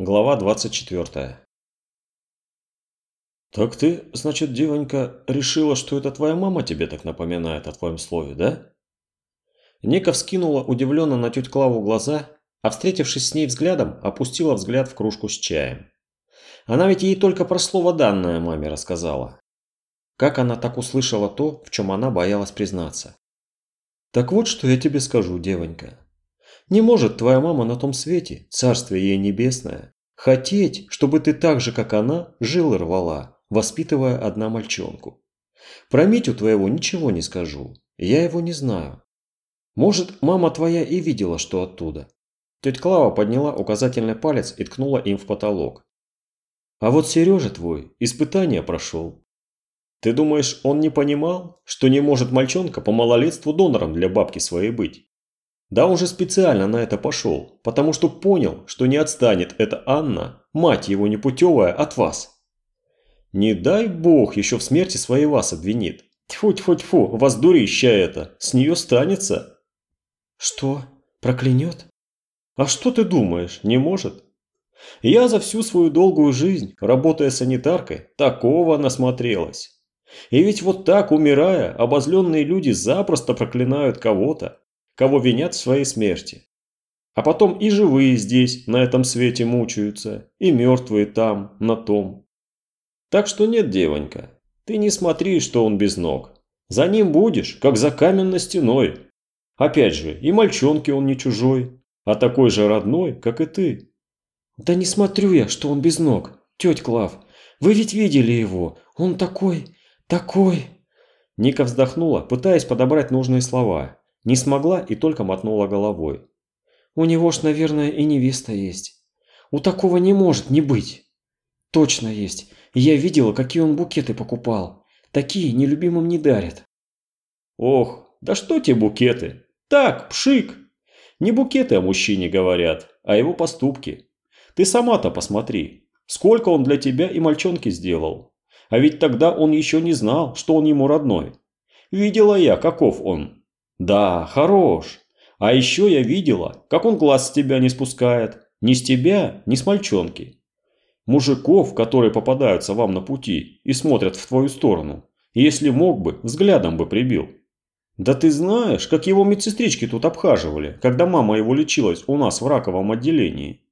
Глава 24. «Так ты, значит, девонька, решила, что это твоя мама тебе так напоминает о твоем слове, да?» Ника вскинула удивленно на тетю Клаву глаза, а встретившись с ней взглядом, опустила взгляд в кружку с чаем. Она ведь ей только про слово данное маме рассказала. Как она так услышала то, в чем она боялась признаться? «Так вот, что я тебе скажу, девонька. Не может твоя мама на том свете, царствие ей небесное, хотеть, чтобы ты так же, как она, жил и рвала, воспитывая одна мальчонку. Про Митю твоего ничего не скажу, я его не знаю. Может, мама твоя и видела, что оттуда. Тетя Клава подняла указательный палец и ткнула им в потолок. А вот Сережа твой испытание прошел. Ты думаешь, он не понимал, что не может мальчонка по малолетству донором для бабки своей быть? Да он же специально на это пошел, потому что понял, что не отстанет эта Анна, мать его непутевая, от вас. Не дай бог еще в смерти своей вас обвинит. Тьфу-тьфу-тьфу, вас дурища это, с нее станется. Что, проклянет? А что ты думаешь, не может? Я за всю свою долгую жизнь, работая санитаркой, такого насмотрелась. И ведь вот так, умирая, обозленные люди запросто проклинают кого-то, кого винят в своей смерти. А потом и живые здесь, на этом свете мучаются, и мертвые там, на том. Так что нет, девонька, ты не смотри, что он без ног. За ним будешь, как за каменной стеной. Опять же, и мальчонке он не чужой, а такой же родной, как и ты. Да не смотрю я, что он без ног, тетя Клав. Вы ведь видели его, он такой, такой... Ника вздохнула, пытаясь подобрать нужные слова, не смогла и только мотнула головой. У него ж, наверное, и невеста есть. У такого не может не быть. Точно есть. Я видела, какие он букеты покупал. Такие нелюбимым не дарят. Ох, да что те букеты? Так, пшик. Не букеты о мужчине говорят, а его поступки. Ты сама-то посмотри, сколько он для тебя и мальчонки сделал. А ведь тогда он еще не знал, что он ему родной. Видела я, каков он. Да, хорош. А еще я видела, как он глаз с тебя не спускает. Ни с тебя, ни с мальчонки. Мужиков, которые попадаются вам на пути и смотрят в твою сторону, если мог бы, взглядом бы прибил. Да ты знаешь, как его медсестрички тут обхаживали, когда мама его лечилась у нас в раковом отделении.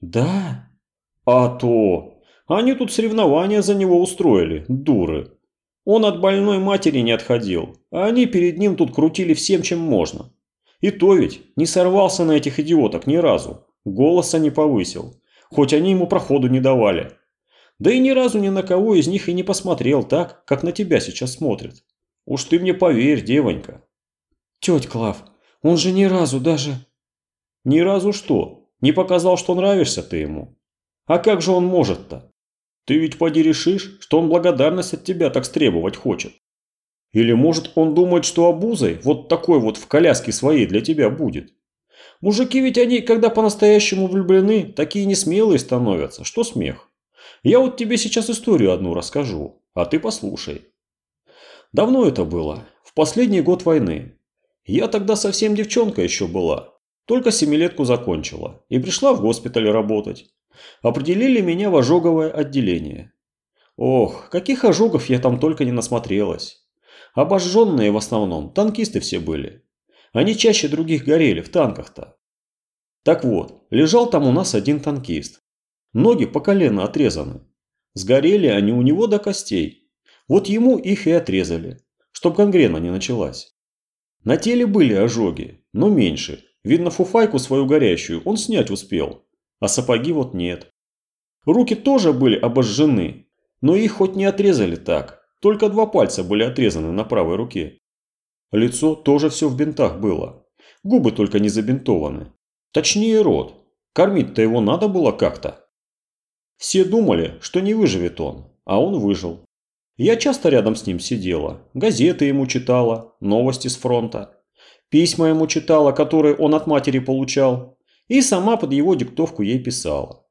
Да? А то. Они тут соревнования за него устроили, дуры. Он от больной матери не отходил, а они перед ним тут крутили всем, чем можно. И то ведь не сорвался на этих идиоток ни разу, голоса не повысил, хоть они ему проходу не давали. Да и ни разу ни на кого из них и не посмотрел так, как на тебя сейчас смотрит. Уж ты мне поверь, девонька. Тетя Клав, он же ни разу даже... Ни разу что? Не показал, что нравишься ты ему? А как же он может-то? Ты ведь поди решишь, что он благодарность от тебя так стребовать хочет. Или может он думает, что обузой вот такой вот в коляске своей для тебя будет. Мужики ведь они, когда по-настоящему влюблены, такие несмелые становятся, что смех. Я вот тебе сейчас историю одну расскажу, а ты послушай. Давно это было, в последний год войны. Я тогда совсем девчонка еще была, только семилетку закончила и пришла в госпиталь работать. Определили меня в ожоговое отделение. Ох, каких ожогов я там только не насмотрелась. Обожженные в основном, танкисты все были. Они чаще других горели в танках-то. Так вот, лежал там у нас один танкист. Ноги по колено отрезаны. Сгорели они у него до костей. Вот ему их и отрезали, чтоб гангрена не началась. На теле были ожоги, но меньше. Видно, фуфайку свою горящую он снять успел, а сапоги вот нет. Руки тоже были обожжены, но их хоть не отрезали так, только два пальца были отрезаны на правой руке. Лицо тоже все в бинтах было, губы только не забинтованы. Точнее рот, кормить-то его надо было как-то. Все думали, что не выживет он, а он выжил. Я часто рядом с ним сидела, газеты ему читала, новости с фронта. Письма ему читала, которые он от матери получал, и сама под его диктовку ей писала.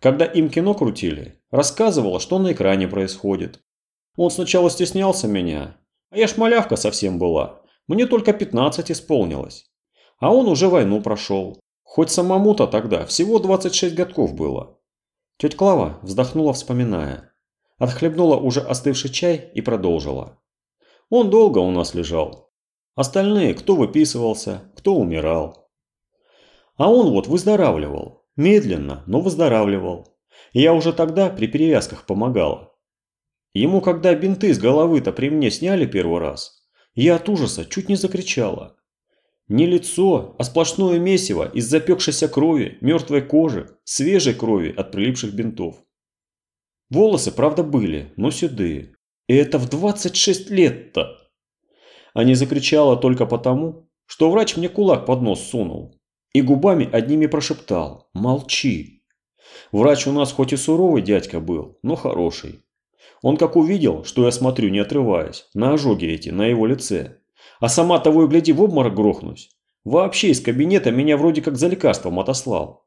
Когда им кино крутили, рассказывала, что на экране происходит. Он сначала стеснялся меня, а я ж малявка совсем была, мне только 15 исполнилось. А он уже войну прошел. Хоть самому-то тогда всего 26 годков было. Тетя Клава вздохнула, вспоминая. Отхлебнула уже остывший чай и продолжила. Он долго у нас лежал. Остальные, кто выписывался, кто умирал. А он вот выздоравливал. Медленно, но выздоравливал. Я уже тогда при перевязках помогала. Ему, когда бинты с головы-то при мне сняли первый раз, я от ужаса чуть не закричала. Не лицо, а сплошное месиво из запекшейся крови, мертвой кожи, свежей крови от прилипших бинтов. Волосы, правда, были, но седые. И это в 26 лет-то. А не закричала только потому, что врач мне кулак под нос сунул. И губами одними прошептал «Молчи». Врач у нас хоть и суровый дядька был, но хороший. Он как увидел, что я смотрю, не отрываясь, на ожоги эти, на его лице. А сама того и гляди в обморок грохнусь. Вообще из кабинета меня вроде как за лекарством отослал.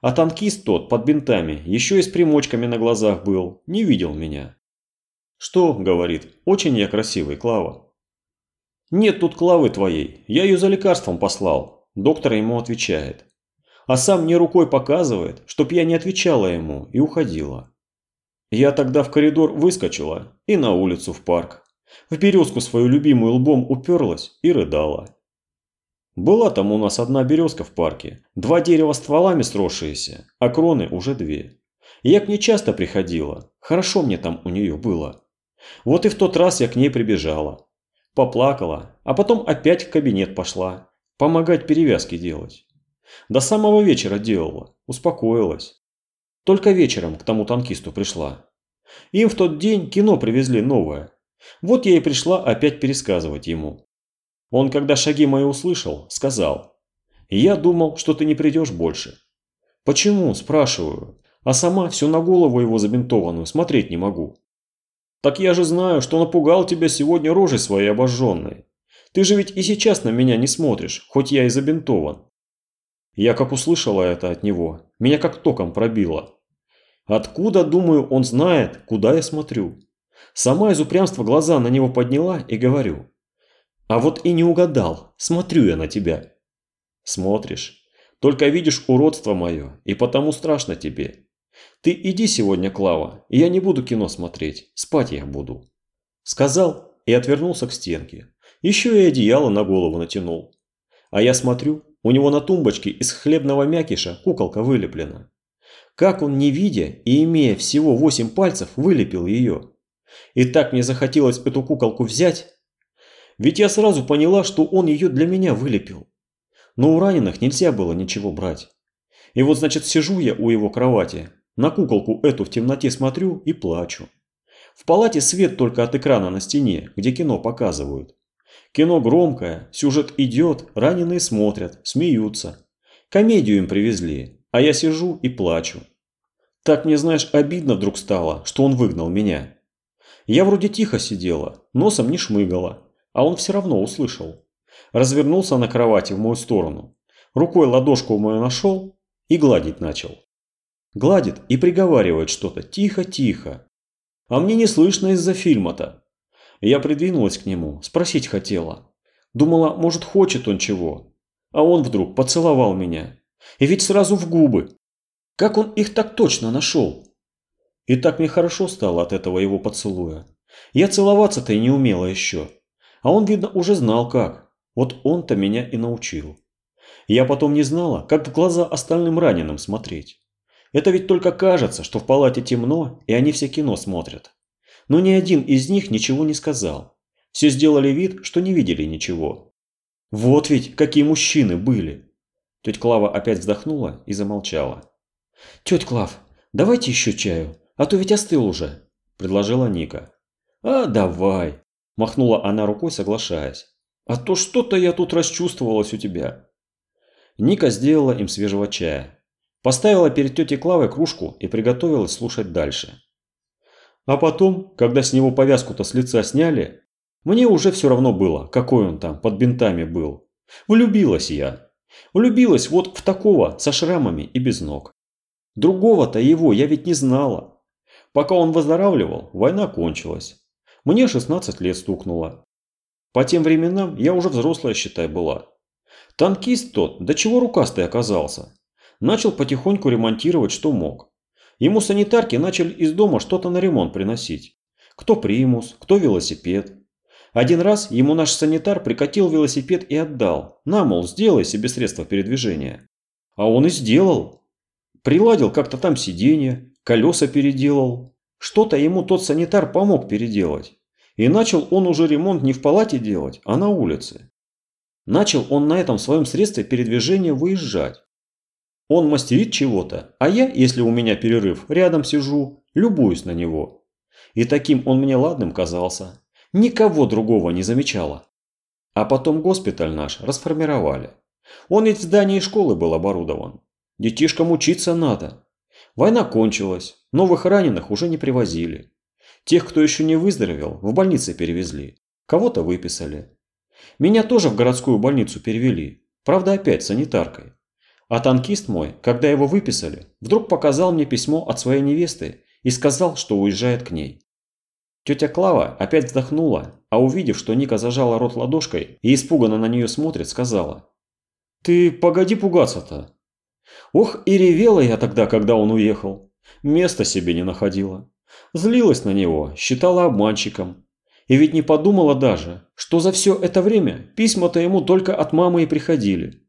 А танкист тот, под бинтами, еще и с примочками на глазах был, не видел меня. «Что?» – говорит. «Очень я красивый, Клава». «Нет тут Клавы твоей, я ее за лекарством послал», – доктор ему отвечает. А сам мне рукой показывает, чтоб я не отвечала ему и уходила. Я тогда в коридор выскочила и на улицу в парк. В березку свою любимую лбом уперлась и рыдала. Была там у нас одна березка в парке, два дерева стволами сросшиеся, а кроны уже две. Я к ней часто приходила, хорошо мне там у нее было. Вот и в тот раз я к ней прибежала. Поплакала, а потом опять в кабинет пошла, помогать перевязки делать. До самого вечера делала, успокоилась. Только вечером к тому танкисту пришла. Им в тот день кино привезли новое. Вот я и пришла опять пересказывать ему. Он, когда шаги мои услышал, сказал. «Я думал, что ты не придешь больше». «Почему?» – спрашиваю. А сама всю на голову его забинтованную смотреть не могу. «Так я же знаю, что напугал тебя сегодня рожей своей обожженной. Ты же ведь и сейчас на меня не смотришь, хоть я и забинтован». Я как услышала это от него, меня как током пробило. Откуда, думаю, он знает, куда я смотрю? Сама из упрямства глаза на него подняла и говорю. А вот и не угадал, смотрю я на тебя. Смотришь. Только видишь уродство мое, и потому страшно тебе. Ты иди сегодня, Клава, и я не буду кино смотреть, спать я буду. Сказал и отвернулся к стенке. Еще и одеяло на голову натянул. А я смотрю, у него на тумбочке из хлебного мякиша куколка вылеплена. Как он, не видя и имея всего восемь пальцев, вылепил ее? И так мне захотелось эту куколку взять, ведь я сразу поняла, что он ее для меня вылепил. Но у раненых нельзя было ничего брать. И вот значит сижу я у его кровати, на куколку эту в темноте смотрю и плачу. В палате свет только от экрана на стене, где кино показывают. Кино громкое, сюжет идет, раненые смотрят, смеются. Комедию им привезли, а я сижу и плачу. Так мне, знаешь, обидно вдруг стало, что он выгнал меня. Я вроде тихо сидела, носом не шмыгала, а он все равно услышал. Развернулся на кровати в мою сторону. Рукой ладошку мою нашел и гладить начал. Гладит и приговаривает что-то тихо-тихо. А мне не слышно из-за фильма-то. Я придвинулась к нему, спросить хотела. Думала, может, хочет он чего. А он вдруг поцеловал меня. И ведь сразу в губы. Как он их так точно нашел? И так мне хорошо стало от этого его поцелуя. Я целоваться-то и не умела еще. А он, видно, уже знал как. Вот он-то меня и научил. Я потом не знала, как в глаза остальным раненым смотреть. Это ведь только кажется, что в палате темно, и они все кино смотрят. Но ни один из них ничего не сказал. Все сделали вид, что не видели ничего. Вот ведь какие мужчины были. Тетя Клава опять вздохнула и замолчала. «Тетя Клав, давайте еще чаю, а то ведь остыл уже», – предложила Ника. «А, давай», Махнула она рукой, соглашаясь. «А то что-то я тут расчувствовалась у тебя». Ника сделала им свежего чая. Поставила перед тетей Клавой кружку и приготовилась слушать дальше. А потом, когда с него повязку-то с лица сняли, мне уже все равно было, какой он там, под бинтами был. Влюбилась я. Влюбилась вот в такого, со шрамами и без ног. Другого-то его я ведь не знала. Пока он выздоравливал, война кончилась. Мне 16 лет стукнуло. По тем временам я уже взрослая, считай, была. Танкист тот, до чего рукастый оказался. Начал потихоньку ремонтировать, что мог. Ему санитарки начали из дома что-то на ремонт приносить. Кто примус, кто велосипед. Один раз ему наш санитар прикатил велосипед и отдал. На, мол, сделай себе средства передвижения. А он и сделал. Приладил как-то там сиденье, колеса переделал. Что-то ему тот санитар помог переделать. И начал он уже ремонт не в палате делать, а на улице. Начал он на этом своем средстве передвижения выезжать. Он мастерит чего-то, а я, если у меня перерыв, рядом сижу, любуюсь на него. И таким он мне ладным казался. Никого другого не замечала. А потом госпиталь наш расформировали. Он ведь в здании школы был оборудован. Детишкам учиться надо. Война кончилась, новых раненых уже не привозили. Тех, кто еще не выздоровел, в больницы перевезли. Кого-то выписали. Меня тоже в городскую больницу перевели. Правда, опять санитаркой. А танкист мой, когда его выписали, вдруг показал мне письмо от своей невесты и сказал, что уезжает к ней. Тетя Клава опять вздохнула, а увидев, что Ника зажала рот ладошкой и испуганно на нее смотрит, сказала. «Ты погоди пугаться-то». Ох, и ревела я тогда, когда он уехал. Места себе не находила. Злилась на него, считала обманщиком. И ведь не подумала даже, что за все это время письма-то ему только от мамы и приходили.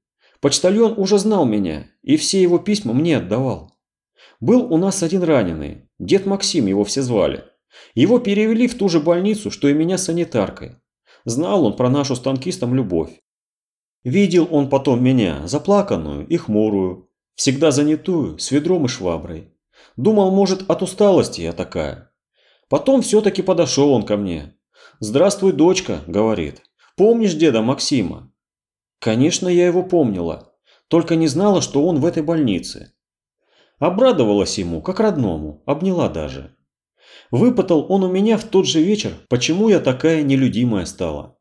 Почтальон уже знал меня, и все его письма мне отдавал. Был у нас один раненый, дед Максим его все звали. Его перевели в ту же больницу, что и меня санитаркой. Знал он про нашу с танкистом любовь. Видел он потом меня, заплаканную и хмурую, всегда занятую, с ведром и шваброй. Думал, может, от усталости я такая. Потом все-таки подошел он ко мне. «Здравствуй, дочка», – говорит. «Помнишь деда Максима?» Конечно, я его помнила, только не знала, что он в этой больнице. Обрадовалась ему, как родному, обняла даже. Выпытал он у меня в тот же вечер, почему я такая нелюдимая стала.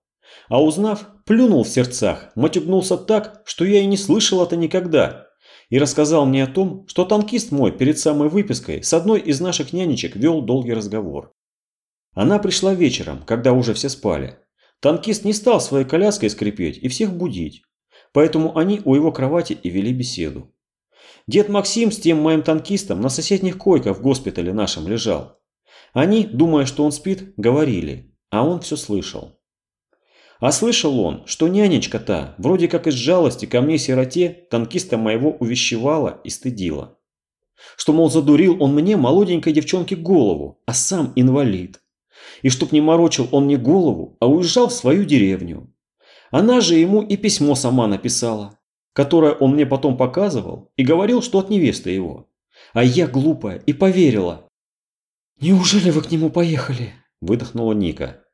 А узнав, плюнул в сердцах, матюгнулся так, что я и не слышал это никогда. И рассказал мне о том, что танкист мой перед самой выпиской с одной из наших нянечек вел долгий разговор. Она пришла вечером, когда уже все спали. Танкист не стал своей коляской скрипеть и всех будить, поэтому они у его кровати и вели беседу. Дед Максим с тем моим танкистом на соседних койках в госпитале нашем лежал. Они, думая, что он спит, говорили, а он все слышал. А слышал он, что нянечка та, вроде как из жалости ко мне сироте, танкиста моего увещевала и стыдила. Что, мол, задурил он мне молоденькой девчонке голову, а сам инвалид и чтоб не морочил он мне голову, а уезжал в свою деревню. Она же ему и письмо сама написала, которое он мне потом показывал и говорил, что от невесты его. А я глупая и поверила. «Неужели вы к нему поехали?» – выдохнула Ника.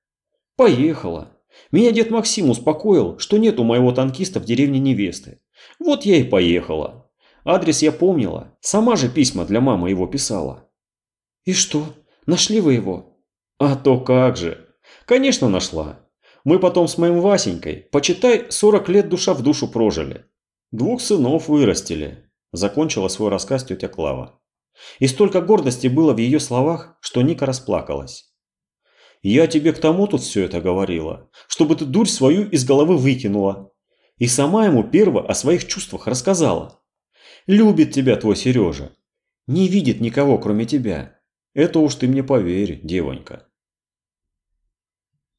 «Поехала. Меня дед Максим успокоил, что нет у моего танкиста в деревне невесты. Вот я и поехала. Адрес я помнила, сама же письма для мамы его писала». «И что, нашли вы его?» А то как же. Конечно, нашла. Мы потом с моим Васенькой, почитай, 40 лет душа в душу прожили. Двух сынов вырастили. Закончила свой рассказ тетя Клава. И столько гордости было в ее словах, что Ника расплакалась. «Я тебе к тому тут все это говорила, чтобы ты дурь свою из головы выкинула. И сама ему перво о своих чувствах рассказала. Любит тебя твой Сережа. Не видит никого, кроме тебя. Это уж ты мне поверь, девонька».